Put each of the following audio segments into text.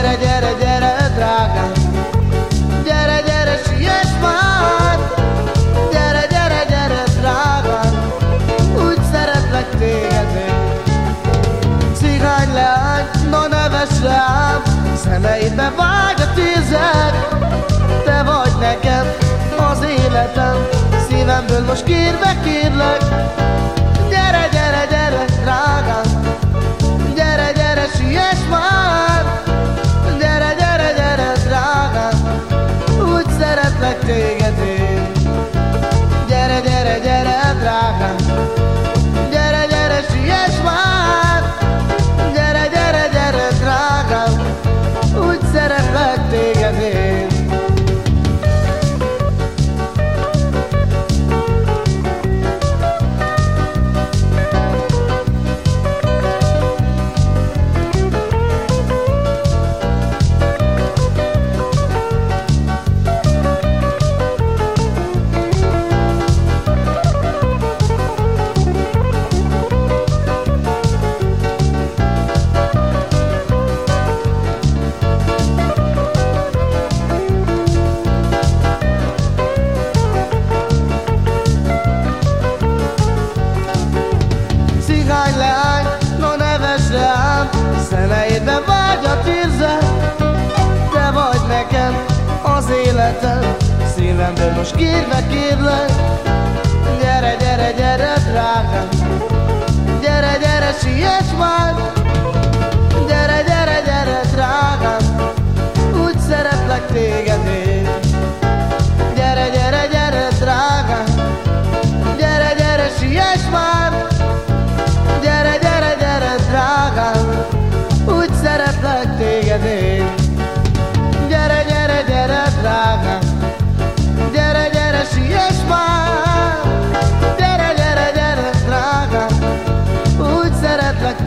Gyere, gyere, gyere, drágám. Gyere, gyere, siess már. Gyere, gyere, gyere, drágám. Úgy szeretlek téged én. Cigány leány, na neves rám. Szemeidbe vágy a tízek Te vagy nekem az életem. Szívemből most kérve kérlek életem Szívemből most kérve kérlek. Gyere, gyere, gyere, drágám. Gyere, gyere, siess már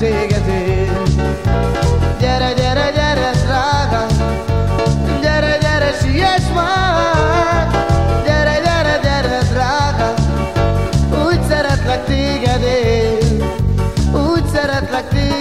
téged én. Gyere, gyere, gyere, drága, gyere, gyere, siess már. Gyere, gyere, gyere, drága, úgy szeretlek téged én, úgy szeretlek téged